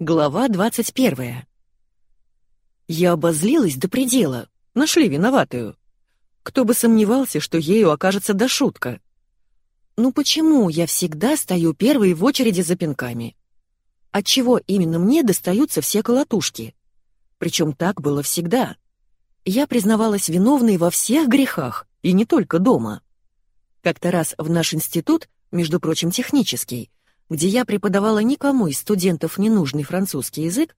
Глава 21. Я обозлилась до предела. Нашли виноватую. Кто бы сомневался, что ею окажется до шутка. Ну почему я всегда стою первой в очереди за пинками? Отчего именно мне достаются все колотушки? Причем так было всегда. Я признавалась виновной во всех грехах, и не только дома. Как-то раз в наш институт, между прочим, технический, где я преподавала никому из студентов ненужный французский язык,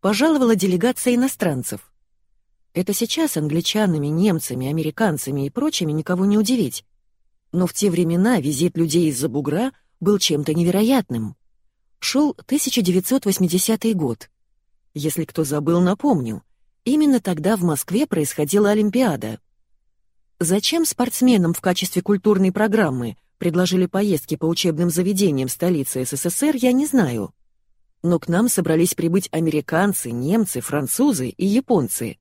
пожаловала делегация иностранцев. Это сейчас англичанами, немцами, американцами и прочими никого не удивить. Но в те времена визит людей из-за бугра был чем-то невероятным. Шел 1980 год. Если кто забыл, напомню. Именно тогда в Москве происходила Олимпиада. Зачем спортсменам в качестве культурной программы предложили поездки по учебным заведениям столицы СССР, я не знаю. Но к нам собрались прибыть американцы, немцы, французы и японцы.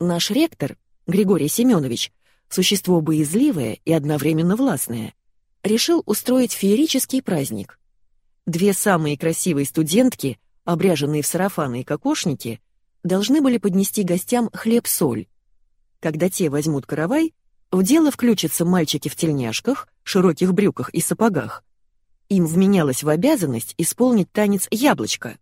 Наш ректор, Григорий Семенович, существо боязливое и одновременно властное, решил устроить феерический праздник. Две самые красивые студентки, обряженные в сарафаны и кокошники, должны были поднести гостям хлеб-соль. Когда те возьмут каравай, в дело включатся мальчики в тельняшках, широких брюках и сапогах. Им вменялось в обязанность исполнить танец «Яблочко».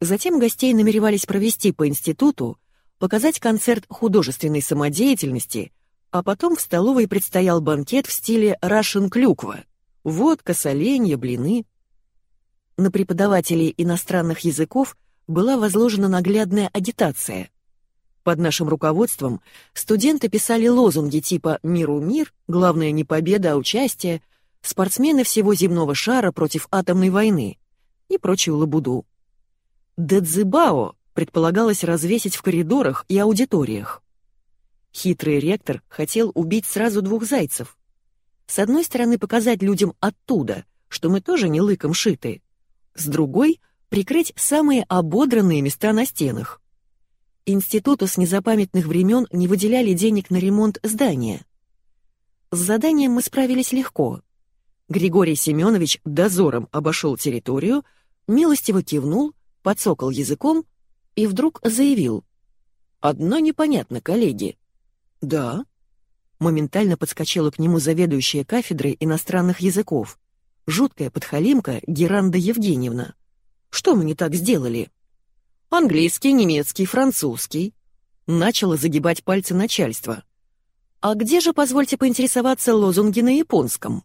Затем гостей намеревались провести по институту, показать концерт художественной самодеятельности, а потом в столовой предстоял банкет в стиле «Рашен клюква». Водка, соленья, блины. На преподавателей иностранных языков была возложена наглядная агитация — под нашим руководством студенты писали лозунги типа «Миру мир», «Главное не победа, а участие», «Спортсмены всего земного шара против атомной войны» и прочую лабуду. Дэдзибао предполагалось развесить в коридорах и аудиториях. Хитрый ректор хотел убить сразу двух зайцев. С одной стороны, показать людям оттуда, что мы тоже не лыком шиты. С другой — прикрыть самые ободранные места на стенах. Институту с незапамятных времен не выделяли денег на ремонт здания. С заданием мы справились легко. Григорий Семенович дозором обошел территорию, милостиво кивнул, подсокал языком и вдруг заявил. «Одно непонятно, коллеги». «Да». Моментально подскочила к нему заведующая кафедрой иностранных языков, жуткая подхалимка Геранда Евгеньевна. «Что мы не так сделали?» Английский, немецкий, французский. Начало загибать пальцы начальства. А где же, позвольте поинтересоваться, лозунги на японском?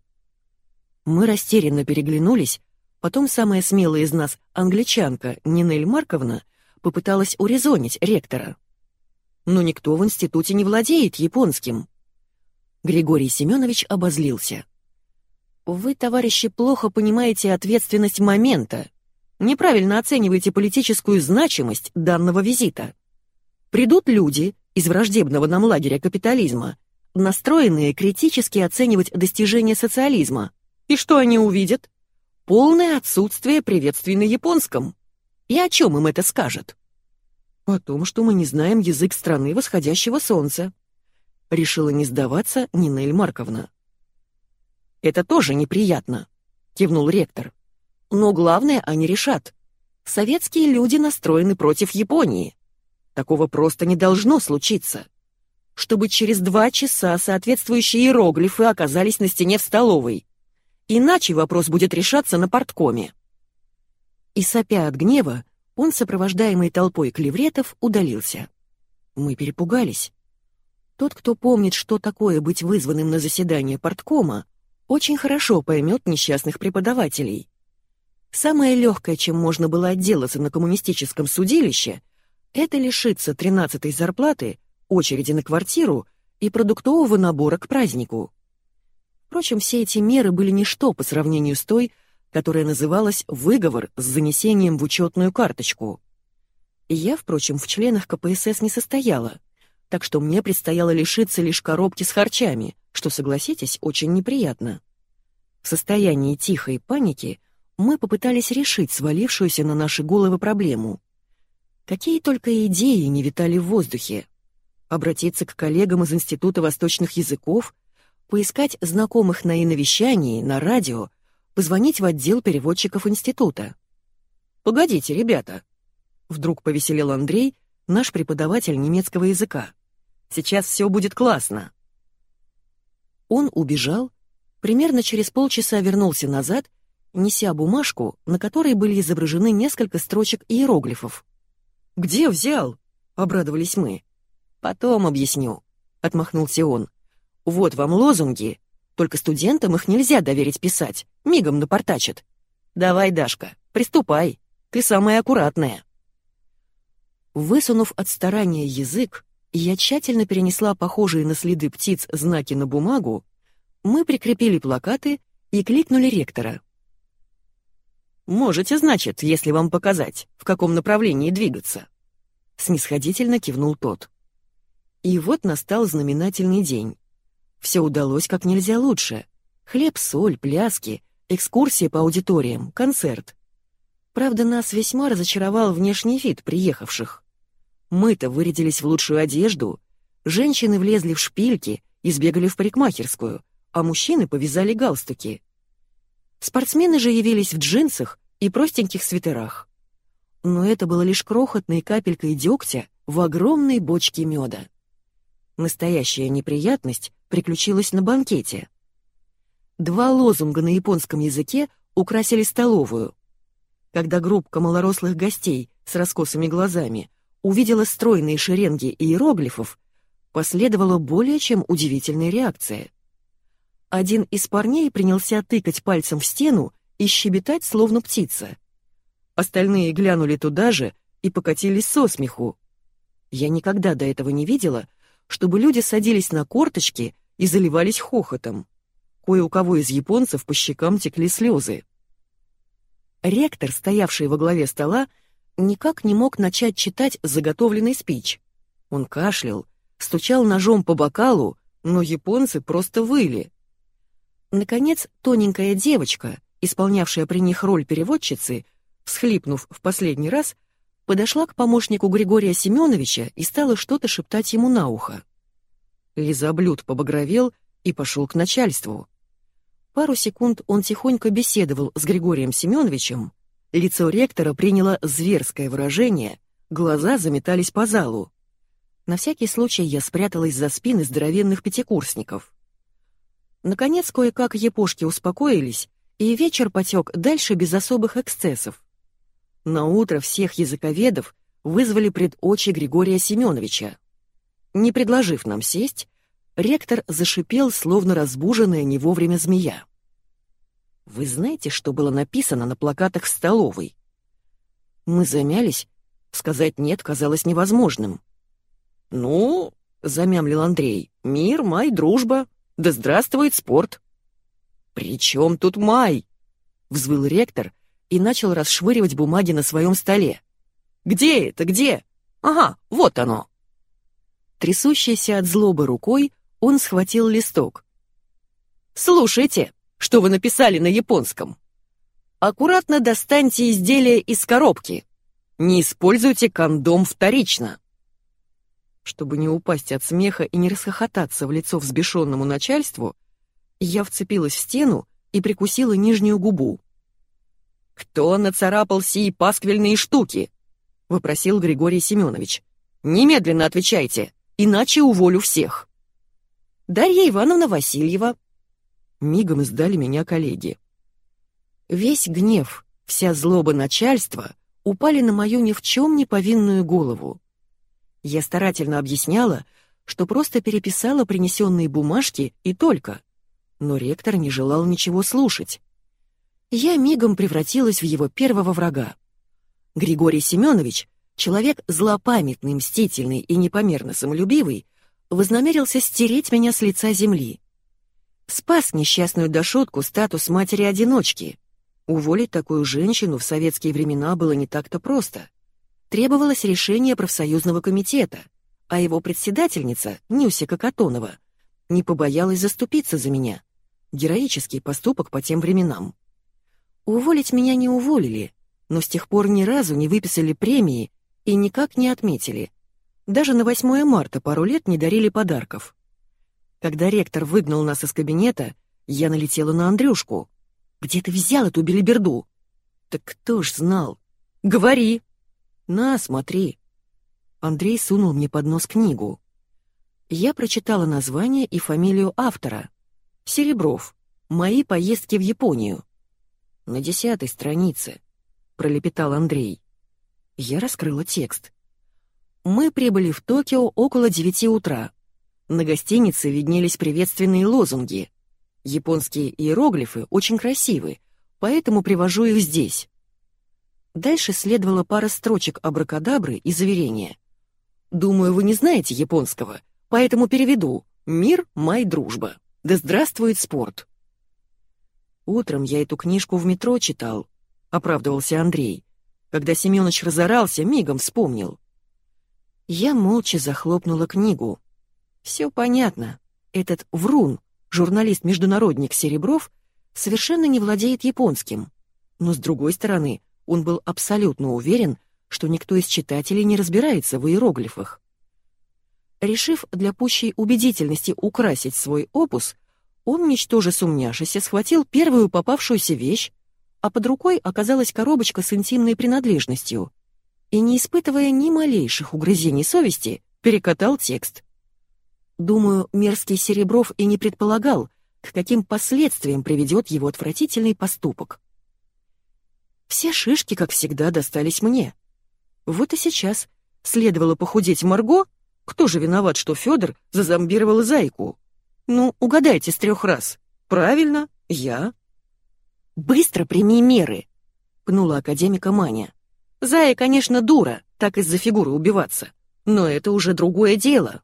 Мы растерянно переглянулись, потом самая смелая из нас, англичанка Нинель Марковна, попыталась урезонить ректора. Но никто в институте не владеет японским. Григорий Семенович обозлился. «Вы, товарищи, плохо понимаете ответственность момента неправильно оцениваете политическую значимость данного визита. Придут люди из враждебного нам лагеря капитализма, настроенные критически оценивать достижения социализма. И что они увидят? Полное отсутствие приветствий на японском. И о чем им это скажет? О том, что мы не знаем язык страны восходящего солнца. Решила не сдаваться Нинель Марковна. «Это тоже неприятно», — кивнул ректор. Но главное они решат. Советские люди настроены против Японии. Такого просто не должно случиться. Чтобы через два часа соответствующие иероглифы оказались на стене в столовой. Иначе вопрос будет решаться на порткоме. И сопя от гнева, он, сопровождаемый толпой клевретов, удалился. Мы перепугались. Тот, кто помнит, что такое быть вызванным на заседание порткома, очень хорошо поймет несчастных преподавателей. Самое легкое, чем можно было отделаться на коммунистическом судилище, это лишиться тринадцатой зарплаты, очереди на квартиру и продуктового набора к празднику. Впрочем, все эти меры были ничто по сравнению с той, которая называлась «выговор с занесением в учетную карточку». Я, впрочем, в членах КПСС не состояла, так что мне предстояло лишиться лишь коробки с харчами, что, согласитесь, очень неприятно. В состоянии тихой паники — мы попытались решить свалившуюся на наши головы проблему. Какие только идеи не витали в воздухе. Обратиться к коллегам из Института восточных языков, поискать знакомых на иновещании, на радио, позвонить в отдел переводчиков института. Погодите, ребята!» Вдруг повеселел Андрей, наш преподаватель немецкого языка. «Сейчас все будет классно!» Он убежал, примерно через полчаса вернулся назад, неся бумажку, на которой были изображены несколько строчек иероглифов. «Где взял?» — обрадовались мы. «Потом объясню», — отмахнулся он. «Вот вам лозунги, только студентам их нельзя доверить писать, мигом напортачат. Давай, Дашка, приступай, ты самая аккуратная». Высунув от старания язык, я тщательно перенесла похожие на следы птиц знаки на бумагу, мы прикрепили плакаты и кликнули ректора. «Можете, значит, если вам показать, в каком направлении двигаться?» Снисходительно кивнул тот. И вот настал знаменательный день. Все удалось как нельзя лучше. Хлеб, соль, пляски, экскурсия по аудиториям, концерт. Правда, нас весьма разочаровал внешний вид приехавших. Мы-то вырядились в лучшую одежду, женщины влезли в шпильки и сбегали в парикмахерскую, а мужчины повязали галстуки. Спортсмены же явились в джинсах и простеньких свитерах. Но это было лишь крохотной капелькой дегтя в огромной бочке меда. Настоящая неприятность приключилась на банкете. Два лозунга на японском языке украсили столовую. Когда группка малорослых гостей с раскосыми глазами увидела стройные шеренги иероглифов, последовала более чем удивительная реакция. Один из парней принялся тыкать пальцем в стену и щебетать, словно птица. Остальные глянули туда же и покатились со смеху. Я никогда до этого не видела, чтобы люди садились на корточки и заливались хохотом. Кое у кого из японцев по щекам текли слезы. Ректор, стоявший во главе стола, никак не мог начать читать заготовленный спич. Он кашлял, стучал ножом по бокалу, но японцы просто выли. Наконец, тоненькая девочка, исполнявшая при них роль переводчицы, всхлипнув в последний раз, подошла к помощнику Григория Семеновича и стала что-то шептать ему на ухо. Лизоблюд побагровел и пошел к начальству. Пару секунд он тихонько беседовал с Григорием Семеновичем, Лицо ректора приняло зверское выражение, глаза заметались по залу. На всякий случай я спряталась за спины здоровенных пятикурсников. Наконец, кое-как епошки успокоились, и вечер потек дальше без особых эксцессов. На утро всех языковедов вызвали пред очи Григория Семеновича. Не предложив нам сесть, ректор зашипел, словно разбуженная не вовремя змея. Вы знаете, что было написано на плакатах в столовой? Мы замялись. Сказать «нет» казалось невозможным. «Ну, — замямлил Андрей, — мир, май, дружба. Да здравствует спорт!» «При чем тут май?» — взвыл ректор и начал расшвыривать бумаги на своем столе. «Где это, где? Ага, вот оно!» Трясущийся от злобы рукой, он схватил листок. «Слушайте!» что вы написали на японском. Аккуратно достаньте изделие из коробки. Не используйте кондом вторично. Чтобы не упасть от смеха и не расхохотаться в лицо взбешенному начальству, я вцепилась в стену и прикусила нижнюю губу. «Кто нацарапал сии пасквильные штуки?» — вопросил Григорий Семенович. «Немедленно отвечайте, иначе уволю всех». «Дарья Ивановна Васильева», мигом издали меня коллеги. Весь гнев, вся злоба начальства упали на мою ни в чем не повинную голову. Я старательно объясняла, что просто переписала принесенные бумажки и только, но ректор не желал ничего слушать. Я мигом превратилась в его первого врага. Григорий Семенович, человек злопамятный, мстительный и непомерно самолюбивый, вознамерился стереть меня с лица земли. Спас несчастную Дашотку статус матери-одиночки. Уволить такую женщину в советские времена было не так-то просто. Требовалось решение профсоюзного комитета, а его председательница, Нюсика Катонова, не побоялась заступиться за меня. Героический поступок по тем временам. Уволить меня не уволили, но с тех пор ни разу не выписали премии и никак не отметили. Даже на 8 марта пару лет не дарили подарков. Когда ректор выгнал нас из кабинета, я налетела на Андрюшку. «Где ты взял эту белиберду?» «Так кто ж знал?» Говори!» «На, смотри!» Андрей сунул мне под нос книгу. Я прочитала название и фамилию автора. «Серебров. Мои поездки в Японию». «На десятой странице», — пролепетал Андрей. Я раскрыла текст. Мы прибыли в Токио около девяти утра. На гостинице виднелись приветственные лозунги. Японские иероглифы очень красивы, поэтому привожу их здесь. Дальше следовала пара строчек абракадабры и заверения. «Думаю, вы не знаете японского, поэтому переведу. Мир — май дружба. Да здравствует спорт!» Утром я эту книжку в метро читал, — оправдывался Андрей. Когда Семёныч разорался, мигом вспомнил. Я молча захлопнула книгу. Все понятно. Этот врун, журналист-международник Серебров, совершенно не владеет японским. Но, с другой стороны, он был абсолютно уверен, что никто из читателей не разбирается в иероглифах. Решив для пущей убедительности украсить свой опус, он, ничтоже сумняшися, схватил первую попавшуюся вещь, а под рукой оказалась коробочка с интимной принадлежностью — и, не испытывая ни малейших угрызений совести, перекатал текст. Думаю, мерзкий Серебров и не предполагал, к каким последствиям приведет его отвратительный поступок. Все шишки, как всегда, достались мне. Вот и сейчас следовало похудеть Марго, кто же виноват, что Федор зазомбировал зайку? Ну, угадайте с трех раз. Правильно, я. «Быстро прими меры!» — пнула академика Маня. Зая, конечно, дура, так из-за фигуры убиваться. Но это уже другое дело.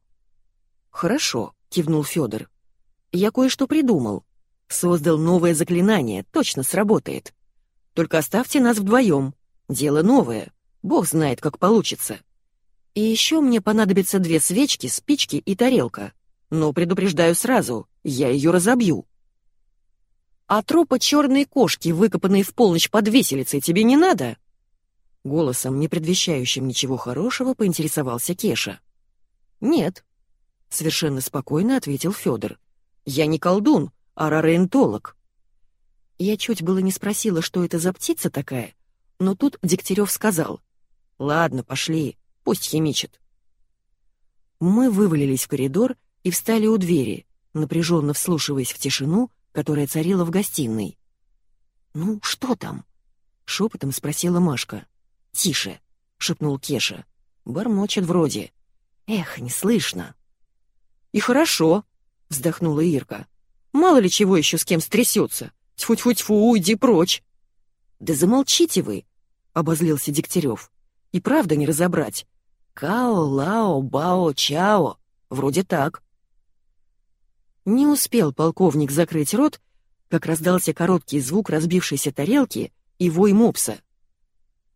Хорошо, кивнул Федор. Я кое-что придумал. Создал новое заклинание, точно сработает. Только оставьте нас вдвоем. Дело новое. Бог знает, как получится. И еще мне понадобятся две свечки, спички и тарелка. Но предупреждаю сразу, я ее разобью. А трупа черной кошки, выкопанной в полночь под виселицей, тебе не надо? Голосом, не предвещающим ничего хорошего, поинтересовался Кеша. «Нет», — совершенно спокойно ответил Федор. «Я не колдун, а рарентолог». Я чуть было не спросила, что это за птица такая, но тут Дегтярев сказал. «Ладно, пошли, пусть химичит». Мы вывалились в коридор и встали у двери, напряженно вслушиваясь в тишину, которая царила в гостиной. «Ну, что там?» — шепотом спросила Машка. «Тише!» — шепнул Кеша. Бормочет вроде. «Эх, не слышно!» «И хорошо!» — вздохнула Ирка. «Мало ли чего еще с кем стрясется! Тьфу-тьфу-тьфу, уйди прочь!» «Да замолчите вы!» — обозлился Дегтярев. «И правда не разобрать. Као, лао, бао, чао. Вроде так». Не успел полковник закрыть рот, как раздался короткий звук разбившейся тарелки и вой мопса.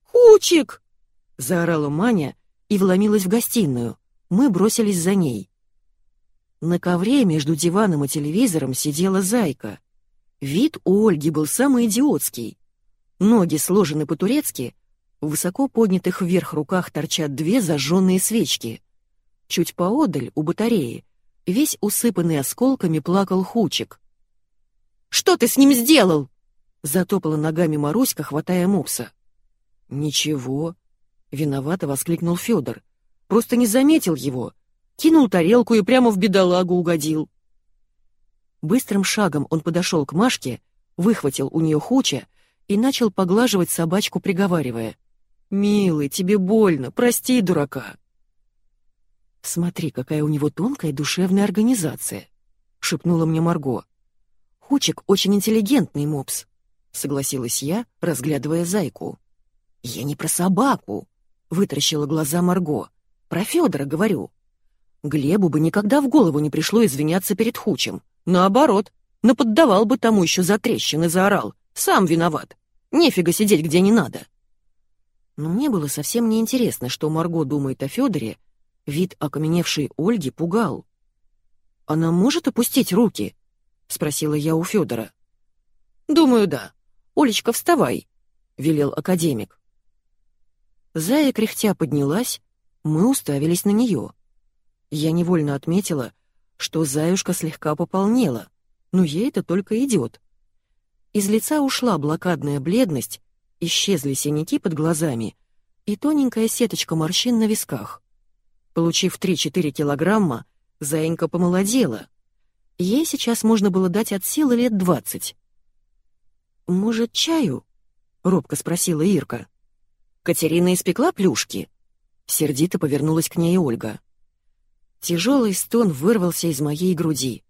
«Кучик!» — заорала Маня и вломилась в гостиную. Мы бросились за ней. На ковре между диваном и телевизором сидела зайка. Вид у Ольги был самый идиотский. Ноги сложены по-турецки, в высоко поднятых вверх руках торчат две зажженные свечки. Чуть поодаль, у батареи, весь усыпанный осколками плакал Хучик. «Что ты с ним сделал?» — затопала ногами Маруська, хватая мопса. «Ничего», — виновато воскликнул Федор. «Просто не заметил его. Кинул тарелку и прямо в бедолагу угодил». Быстрым шагом он подошел к Машке, выхватил у нее хуча и начал поглаживать собачку, приговаривая. «Милый, тебе больно, прости, дурака». «Смотри, какая у него тонкая душевная организация», — шепнула мне Марго. «Хучик очень интеллигентный мопс», — согласилась я, разглядывая зайку. «Я не про собаку», — вытаращила глаза Марго. «Про Федора говорю». Глебу бы никогда в голову не пришло извиняться перед Хучем. Наоборот, наподдавал бы тому еще за трещины заорал. Сам виноват. Нефига сидеть где не надо. Но мне было совсем не интересно, что Марго думает о Федоре. Вид окаменевшей Ольги пугал. «Она может опустить руки?» — спросила я у Федора. «Думаю, да. Олечка, вставай», — велел академик. Зая кряхтя поднялась, мы уставились на нее. Я невольно отметила, что Заюшка слегка пополнела, но ей это только идет. Из лица ушла блокадная бледность, Исчезли синяки под глазами и тоненькая сеточка морщин на висках. Получив 3-4 килограмма, Заинька помолодела. Ей сейчас можно было дать от силы лет двадцать. «Может, чаю?» — робко спросила Ирка. «Катерина испекла плюшки?» Сердито повернулась к ней Ольга. Тяжелый стон вырвался из моей груди.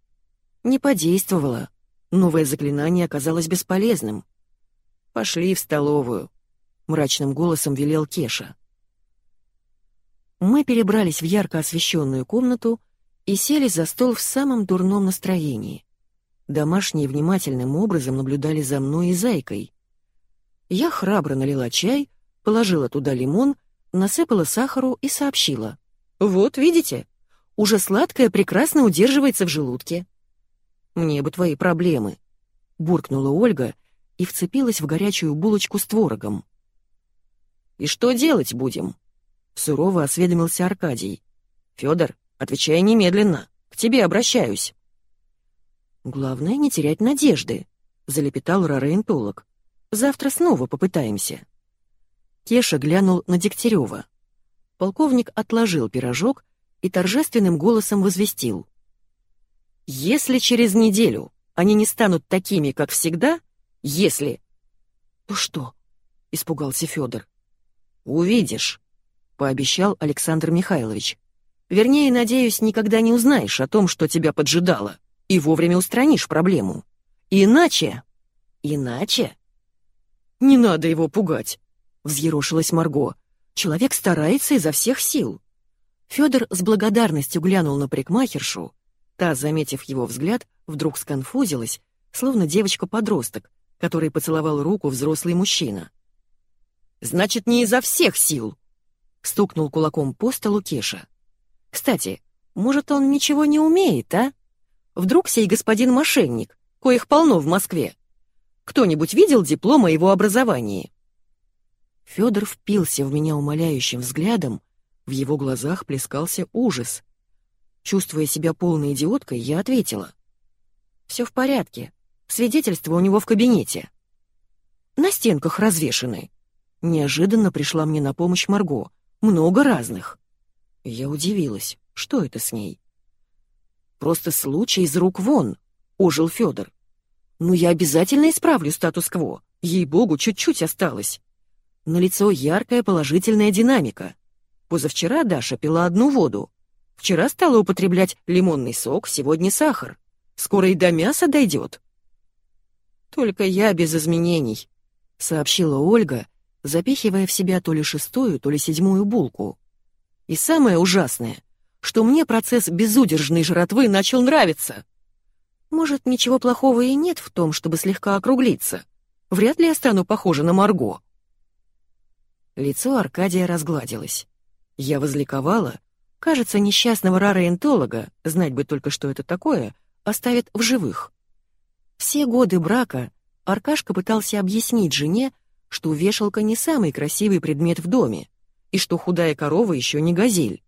Не подействовало. Новое заклинание оказалось бесполезным. «Пошли в столовую», — мрачным голосом велел Кеша. Мы перебрались в ярко освещенную комнату и сели за стол в самом дурном настроении. Домашние внимательным образом наблюдали за мной и зайкой. Я храбро налила чай, положила туда лимон, насыпала сахару и сообщила. «Вот, видите, уже сладкое прекрасно удерживается в желудке». «Мне бы твои проблемы», — буркнула Ольга и вцепилась в горячую булочку с творогом. «И что делать будем?» — сурово осведомился Аркадий. «Фёдор, отвечай немедленно, к тебе обращаюсь». «Главное, не терять надежды», — залепетал рарейнтолог. «Завтра снова попытаемся». Кеша глянул на Дегтярева. Полковник отложил пирожок и торжественным голосом возвестил. «Если через неделю они не станут такими, как всегда, если...» «То что?» — испугался Федор. «Увидишь», — пообещал Александр Михайлович. «Вернее, надеюсь, никогда не узнаешь о том, что тебя поджидало, и вовремя устранишь проблему. Иначе...» «Иначе...» «Не надо его пугать», — взъерошилась Марго. «Человек старается изо всех сил». Федор с благодарностью глянул на прикмахершу. Та, заметив его взгляд, вдруг сконфузилась, словно девочка-подросток, который поцеловал руку взрослый мужчина. «Значит, не изо всех сил!» — стукнул кулаком по столу Кеша. «Кстати, может, он ничего не умеет, а? Вдруг сей господин мошенник, коих полно в Москве? Кто-нибудь видел диплом о его образовании?» Федор впился в меня умоляющим взглядом, в его глазах плескался ужас. Чувствуя себя полной идиоткой, я ответила. «Все в порядке. Свидетельства у него в кабинете». «На стенках развешаны». Неожиданно пришла мне на помощь Марго. Много разных. Я удивилась. Что это с ней? «Просто случай из рук вон», — ожил Федор. «Ну, я обязательно исправлю статус-кво. Ей-богу, чуть-чуть осталось». На лицо яркая положительная динамика. Позавчера Даша пила одну воду. Вчера стала употреблять лимонный сок, сегодня сахар. Скоро и до мяса дойдет. «Только я без изменений», — сообщила Ольга, запихивая в себя то ли шестую, то ли седьмую булку. «И самое ужасное, что мне процесс безудержной жратвы начал нравиться. Может, ничего плохого и нет в том, чтобы слегка округлиться. Вряд ли я стану похожа на Марго». Лицо Аркадия разгладилось. Я возликовала. Кажется, несчастного рароэнтолога, знать бы только, что это такое, оставят в живых. Все годы брака Аркашка пытался объяснить жене, что вешалка не самый красивый предмет в доме, и что худая корова еще не газель.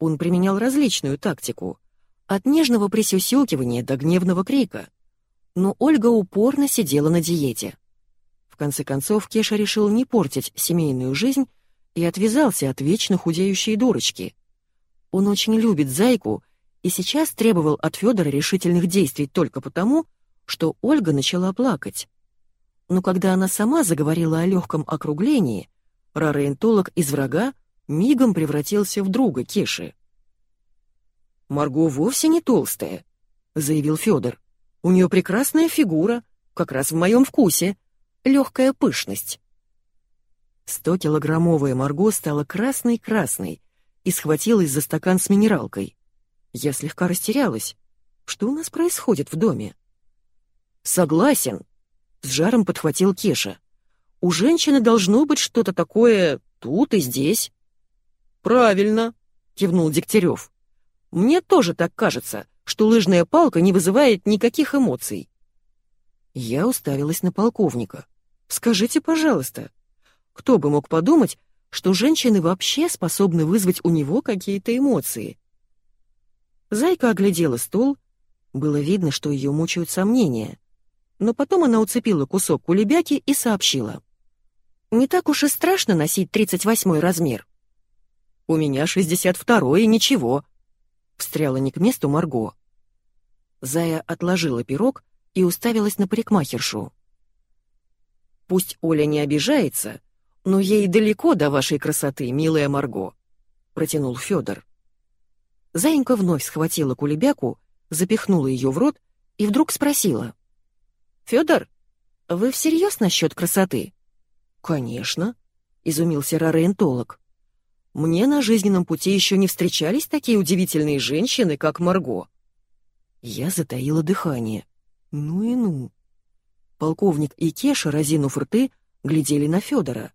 Он применял различную тактику, от нежного присюсюкивания до гневного крика. Но Ольга упорно сидела на диете. В конце концов, Кеша решил не портить семейную жизнь и отвязался от вечно худеющей дурочки. Он очень любит зайку и сейчас требовал от Федора решительных действий только потому, что Ольга начала плакать но когда она сама заговорила о легком округлении, рароэнтолог из врага мигом превратился в друга Кеши. «Марго вовсе не толстая», — заявил Федор. «У нее прекрасная фигура, как раз в моем вкусе, легкая пышность». Стокилограммовая Марго стала красной-красной и схватилась за стакан с минералкой. Я слегка растерялась. Что у нас происходит в доме? «Согласен», с жаром подхватил Кеша. «У женщины должно быть что-то такое тут и здесь». «Правильно», — кивнул Дегтярев. «Мне тоже так кажется, что лыжная палка не вызывает никаких эмоций». Я уставилась на полковника. «Скажите, пожалуйста, кто бы мог подумать, что женщины вообще способны вызвать у него какие-то эмоции?» Зайка оглядела стол. Было видно, что ее мучают сомнения но потом она уцепила кусок кулебяки и сообщила. Не так уж и страшно носить 38 размер. У меня 62 и ничего. Встряла не к месту Марго. Зая отложила пирог и уставилась на парикмахершу. Пусть Оля не обижается, но ей далеко до вашей красоты, милая Марго, протянул Федор. Заинька вновь схватила кулебяку, запихнула ее в рот и вдруг спросила. «Федор, вы всерьез насчет красоты?» «Конечно», — изумился рарентолог. «Мне на жизненном пути еще не встречались такие удивительные женщины, как Марго». Я затаила дыхание. Ну и ну. Полковник и Кеша, разинув рты, глядели на Федора.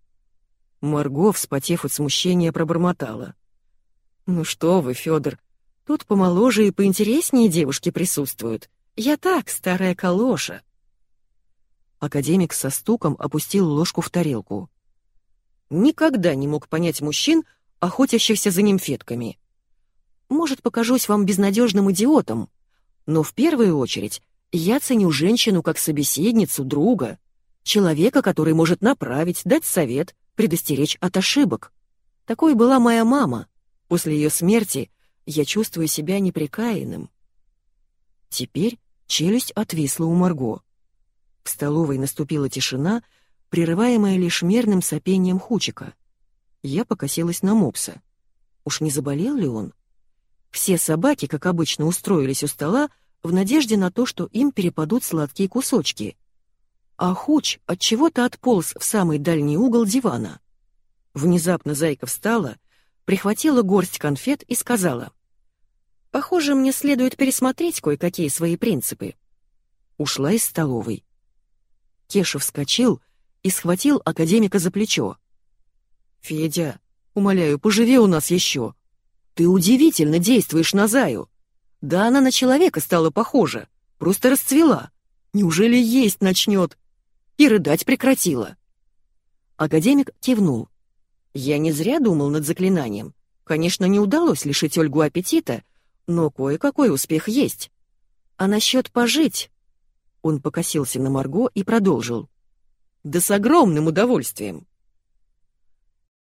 Марго, вспотев от смущения, пробормотала. «Ну что вы, Федор, тут помоложе и поинтереснее девушки присутствуют. Я так, старая калоша». Академик со стуком опустил ложку в тарелку. Никогда не мог понять мужчин, охотящихся за нимфетками. Может, покажусь вам безнадежным идиотом, но в первую очередь я ценю женщину как собеседницу, друга, человека, который может направить, дать совет, предостеречь от ошибок. Такой была моя мама. После ее смерти я чувствую себя непрекаянным. Теперь челюсть отвисла у Марго. В столовой наступила тишина, прерываемая лишь мерным сопением Хучика. Я покосилась на мопса. Уж не заболел ли он? Все собаки, как обычно, устроились у стола в надежде на то, что им перепадут сладкие кусочки. А Хуч от чего то отполз в самый дальний угол дивана. Внезапно зайка встала, прихватила горсть конфет и сказала. «Похоже, мне следует пересмотреть кое-какие свои принципы». Ушла из столовой. Кеша вскочил и схватил академика за плечо. «Федя, умоляю, поживи у нас еще. Ты удивительно действуешь на Заю. Да она на человека стала похожа, просто расцвела. Неужели есть начнет?» И рыдать прекратила. Академик кивнул. Я не зря думал над заклинанием. Конечно, не удалось лишить Ольгу аппетита, но кое-какой успех есть. А насчет пожить он покосился на Марго и продолжил. «Да с огромным удовольствием.